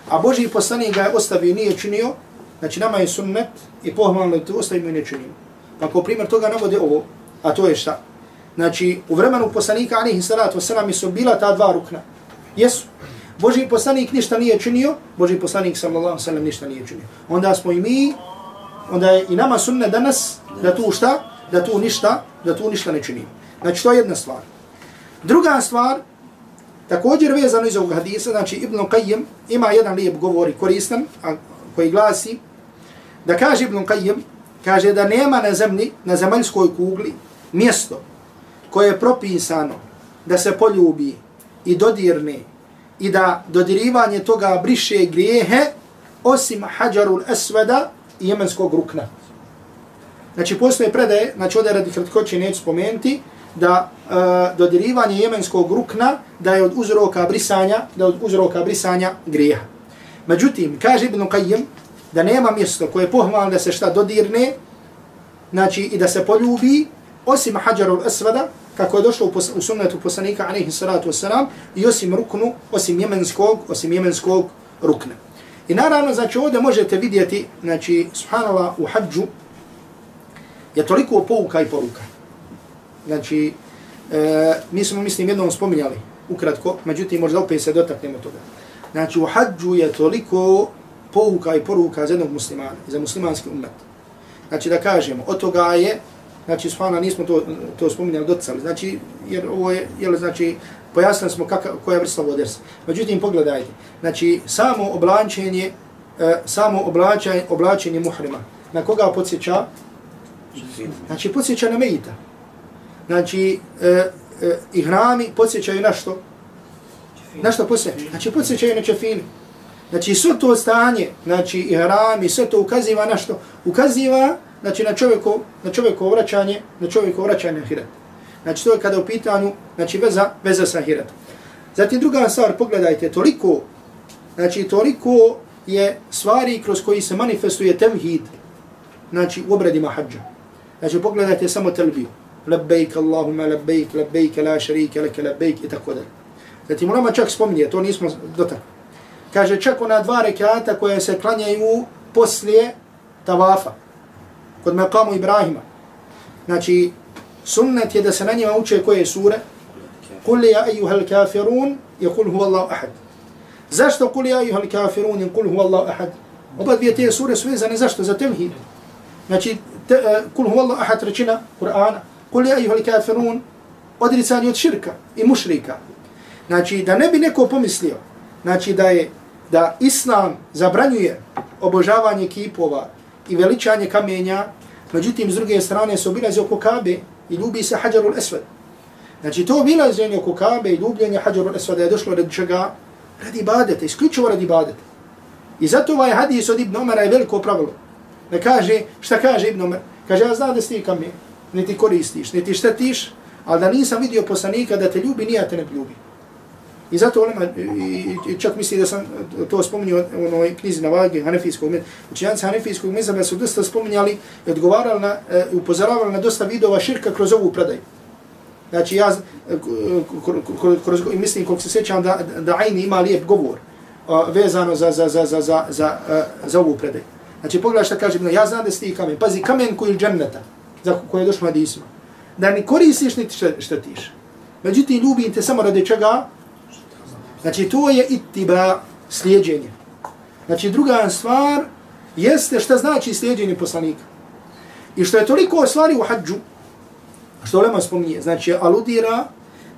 a Boži poslanik ga je ostavio i nije činio, znači nama je sunnet i pohvalno da to ostavimo i ne činimo. Pa kao primjer toga navode ovo, a to je šta? Znači, u vremenu poslanika alaihi salatu wasalam su bila ta dva rukna. Jesu. Boži poslanik ništa nije činio, Boži poslanik sallallahu sallam ništa nije činio. Onda smo i mi, onda je i nama sunne danas da tu šta? Da tu ništa, da tu ništa ne činimo. Znači, to je jedna stvar. Druga stvar, također vezano iz ovog hadisa, znači Ibn Qayyim ima jedan lijep govor i koristan, a, koji glasi, da kaže Ibn Qayyim, kaže da nema na zemlji, na zemaljskoj kugli, mjesto koje je propisano da se poljubi i dodirne i da dodirivanje toga briše grijehe osim hađarul esveda i jemenskog rukna. Znači, postoje predaje, znači ovdje radi kratkoće neću spomenuti, da uh, dodirivanje jemenskog rukna da je od uzroka brisanja, da je od uzroka brisanja grijeha. Međutim, kaže Ibn Qayyim da nema mjesto koje je pohvalno da se šta dodirne, znači i da se poljubi, osim hađarul asvada, kako je došlo u sunnetu poslanika alaihi salatu wasalam, i osim ruknu, osim jemenskog, osim jemenskog rukna. I naravno, znači ovdje možete vidjeti, znači, subhanallah, u hađu je toliko pouka i poruka. Znači, e, mi smo, mislim, jednom spominjali, ukratko, međutim, možda opet se dotaknemo toga. Znači, u hađu je toliko pouka i poruka za jednog muslimana, za muslimanski umet. Znači, da kažemo, od toga je Znači, svana nismo to, to spominjali docali. Znači, jer ovo je, jel, znači, pojasnili smo kaka, koja je vrsta vodersa. Međutim, pogledajte. Znači, samo oblačenje, e, samo oblačenje, oblačenje muhrima. Na koga podsjeća? Znači, podsjeća na mejita. Znači, e, e, i hrami podsjećaju na što? Na što podsjećaju? Znači, podsjećaju na čefine. Znači, sve to stanje, znači, i hrami, sve to ukaziva na što? Ukaziva znači na čovjeko, na čovjeko vraćanje, na čovjeko vraćanje na hirat. Znači to je kada u pitanju, znači veza, veza sa hiratom. Zatim druga stvar, pogledajte, toliko, znači toliko je stvari kroz koji se manifestuje temhid, znači u obredima hađa. Znači pogledajte samo telbiju. Labbejk Allahumma labbejk, labbejk la šarike leke labbejk i tako dalje. Zatim ulama čak spominje, to nismo dotakli. Kaže čak ona dva rekata koje se klanjaju poslije tavafa kod maqamu Ibrahima. Znači, sunnet je da se na njima uče koje sure? Kul ja ejuhal kafirun i kul huwa Allahu ahad. Zašto kul ja ejuhal kafirun i kul huwa Allahu ahad? Oba dvije te sure su vezane zašto? Za temhid. Znači, te, uh, kul huwa Allahu ahad rečina Kur'ana. Kul ja ejuhal kafirun odricanje od širka i mušrika. Znači, da ne bi neko pomislio, znači da je da islam zabranjuje obožavanje kipova, i veličanje kamenja, međutim, s druge strane se obilazi oko Kabe i ljubi se Hajarul Esved. Znači, to obilaženje oko Kabe i ljubljenje Hajarul Esveda je došlo radi čega? Radi badete, isključivo radi badete. I zato ovaj hadis od Ibn Omara je veliko pravilo. Ne kaže, šta kaže Ibn Omar? Kaže, ja znam da si ti kamen, niti koristiš, niti štetiš, ali da nisam vidio poslanika da te ljubi, nija te ne ljubi. I zato ulema, i, čak misli da sam to spominio u onoj knjizi na vagi Hanefijskog mezheba. Znači, Učenjanci Hanefijskog mezheba su dosta spominjali i odgovarali na, e, upozoravali na dosta vidova širka kroz ovu predaju. Znači ja, e, kroz, mislim koliko se sjećam da, da Aini ima lijep govor vezano za, za, za, za, za, za, e, za ovu predaju. Znači pogledaj šta kaže, ja znam da si ti kamen, pazi, kamen koji je dženneta, za koje je došlo na disma, da ni koristiš niti štetiš. Međutim, ljubim te samo radi čega? Znači, to je itiba slijedjenje. Znači, druga stvar jeste šta znači slijedjenje poslanika. I što je toliko stvari u hađu, što Lema spominje, znači, aludira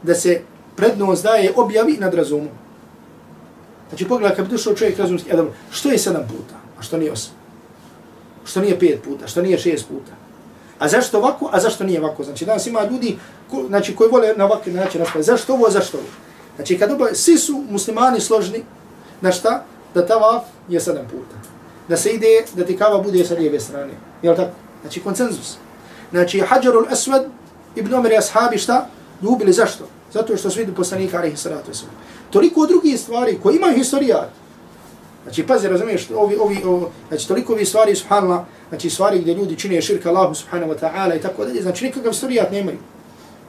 da se prednost daje objavi nad razumom. Znači, pogledaj, kad bi došao čovjek razumski, Adam, što je sedam puta, a što nije osam? Što nije pet puta, što nije šest puta? A zašto ovako, a zašto nije ovako? Znači, danas ima ljudi ko, znači, koji vole na ovakve način raspraviti. Zašto ovo, zašto ovo? Znači, kad oba, svi su muslimani složni, na šta? Da tavaf je sedam puta. Da se ide, da ti kava bude sa lijeve strane. Jel tako? Znači, koncenzus. Znači, Hajarul Aswad, Ibn Omer i Ashabi šta? Ljubili zašto? Zato što su vidi poslanika, alaihi salatu wasalam. Toliko drugih stvari koji imaju historijat. Znači, pazi, razumiješ, ovi, ovi, ovi, znači, toliko ovi stvari, subhanallah, znači, stvari gdje ljudi čine širka Allahu, subhanahu wa ta'ala i tako dalje, znači, nikakav historijat nemaju.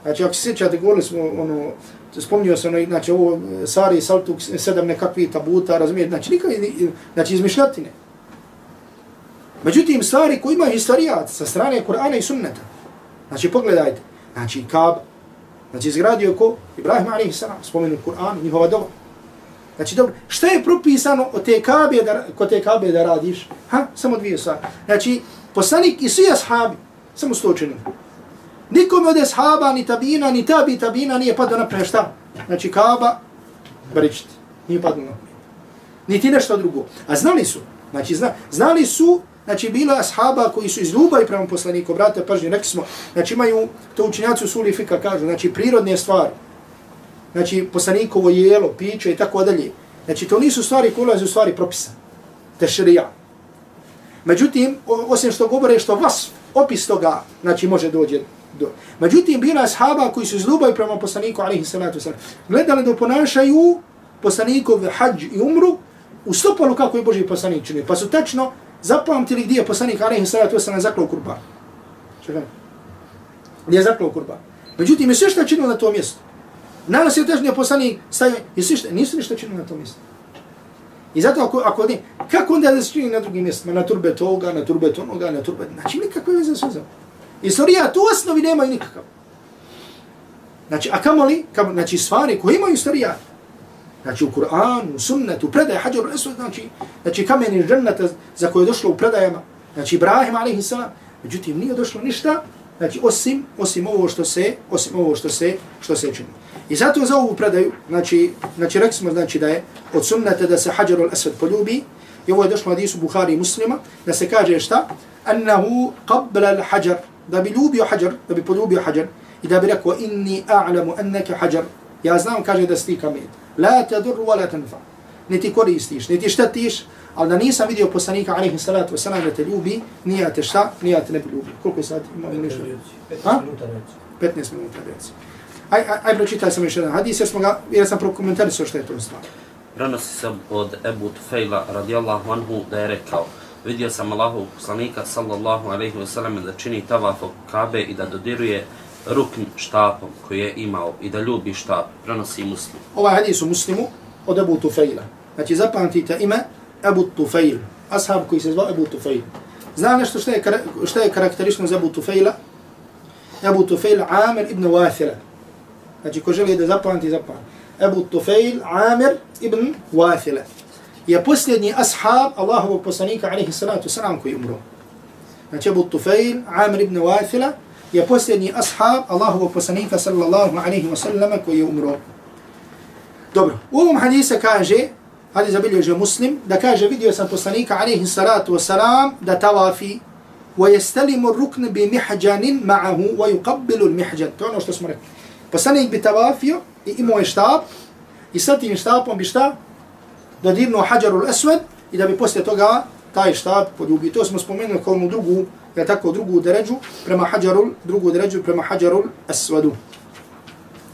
Znači, ako se sjećate, govorili smo, ono, spomnio sam, ono, znači, ovo, e, Sari, Saltuk, sedam nekakvih tabuta, razumijete, znači, nikad, znači, izmišljatine. Međutim, stvari koji imaju historijat sa strane Kur'ana i sunneta. Znači, pogledajte, znači, Kab, znači, izgradio ko? Ibrahim a.s. spomenu Kur'an, njihova doba. Znači, dobro, šta je propisano od te Kabe da, kod te Kabe da radiš? Ha, samo dvije stvari. Znači, poslanik i svi ashabi, samo sto činili. Nikome od eshaba, ni tabina, ni tabi tabina nije padao na šta? Znači, Kaba, baričite, nije padao napred. Niti nešto drugo. A znali su, znači, zna, znali su Znači, bila ashaba koji su iz ljubavi prema poslaniku, brate, pažnje, rekli smo, znači imaju, to učinjaci u suli fika kažu, znači, prirodne stvari, znači, poslanikovo jelo, piće i tako dalje. Znači, to nisu stvari koje ulaze u stvari propisa, te šrija. Međutim, osim što govore što vas opis toga, znači, može dođe do. Međutim, bila ashaba koji su iz ljubavi prema poslaniku, alaihi salatu sallam, gledali da ponašaju poslanikov hađ i umru, u stopalu kako je Boži poslanik činio. Pa su tačno zapamtili gdje je poslanik alaihi salatu wasallam zaklao kurban. Čekaj. Gdje je zaklao kurban. Međutim, je sve što činio na tom mjestu. Naravno se je poslanik stavio, je sve što, nisu ništa činio na tom mjestu. I zato ako, ako ne, kako onda da se čini na drugim mjestima, na turbe toga, na turbe tonoga, na turbe, znači nikakve veze sve za. Istorija tu osnovi nemaju nikakav. Znači, a kamoli, kam, znači stvari koje imaju istorija, Znači u Kur'anu, u sunnetu, predaje hađar al znači, znači kamen iz džennata za koje je došlo u predajama, znači Ibrahim a.s. Međutim, nije došlo ništa, znači osim, osim ovo što se, osim ovo što se, što se čini. I zato za ovu predaju, znači, znači rekli smo znači da je od sunnata da se hađar al-aswad poljubi, i ovo je došlo na hadisu Buhari i muslima, da se kaže šta? Annahu qabla al-hađar, da bi ljubio hađar, da bi poljubio hađar, i da bi rekao inni a'lamu annaka hađar, ja znam, kaže da sti kamen la tadur wa la tanfa. Niti koristiš, niti štetiš, ali da nisam vidio poslanika alaihi salatu wasalam da te ljubi, nije te šta, nije te ne bi ljubi. Koliko je sati? Ima li nešto? 15 minuta reci. 15 minuta reci. Aj, aj, aj pročitaj sam još jedan hadis, jer, smo ga, jer sam prokomentarisao što je to stvar. Prenosi se od Ebu Tufejla radijallahu anhu da je rekao Vidio sam Allahu poslanika sallallahu alaihi wasallam da čini tavaf oko Kabe i da dodiruje rukn štapom koji je imao i da ljubi štap, prenosi muslim. Ovaj hadis u muslimu od Abu Tufejla. Znači zapamtite ime Abu Tufejl, ashab koji se zvao Abu Tufejl. Zna nešto što je, što je karakterično za Abu Tufejla? Abu Tufejl Amir ibn Wathira. Znači ko želi da zapamti, zapamti. Abu Tufejl Amir ibn Wathira. Je posljednji ashab Allahovog poslanika alaihi salatu salam koji umro. Znači Abu Tufail, Amr ibn Wathila je posljednji ashab Allahovog poslanika sallallahu alaihi wa sallam koji je umro. Dobro, u ovom hadise kaže, ali zabilježe muslim, da kaže vidio sam poslanika alaihi salatu wa salam da tavafi, ويستلم الركن بمحجن معه ويقبل المحجن. To ono što smo rekli. Poslanik bi tavafio i imao je štab i sa tim štabom bi šta? Dodirnuo hađarul aswad i da bi poslije toga taj štab poljubio. To smo spomenuli kao onu drugu je tako drugu deređu prema hađarul, drugu deređu prema hađarul aswadu.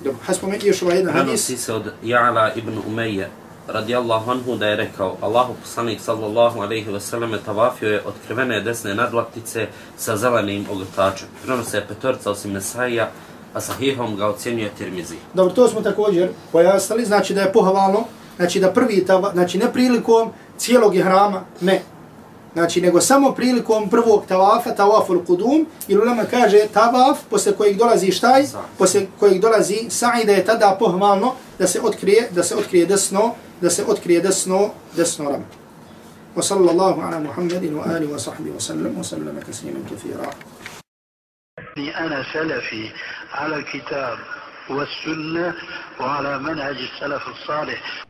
Dobro, haspo mi još ovaj jedan hadis. Prenosi se od Ja'la ibn Umeje, radijallahu anhu, da je rekao, Allahu poslanik sallallahu alaihi wa sallam tavafio je od krivene desne nadlaktice sa zelenim ogrtačem. Prenose je petorca osim Nesaija, a sahihom ga ocjenjuje Tirmizi. Dobro, to smo također pojasnili, znači da je pohvalno, znači da prvi, tava, znači ne prilikom cijelog hrama, ne, Znači, nego samo prilikom prvog tavafa, tavaful kudum, ili ulema kaže tavaf, posle kojeg dolazi štaj, posle kojeg dolazi sa'i, da je tada pohvalno da se otkrije, da se otkrije desno, da se otkrije desno, desno ram. Wa sallallahu ala Muhammedin wa ali wa sahbihi wa sallam wa sallam kasliman kathira. أنا سلفي على الكتاب والسنة وعلى منهج السلف الصالح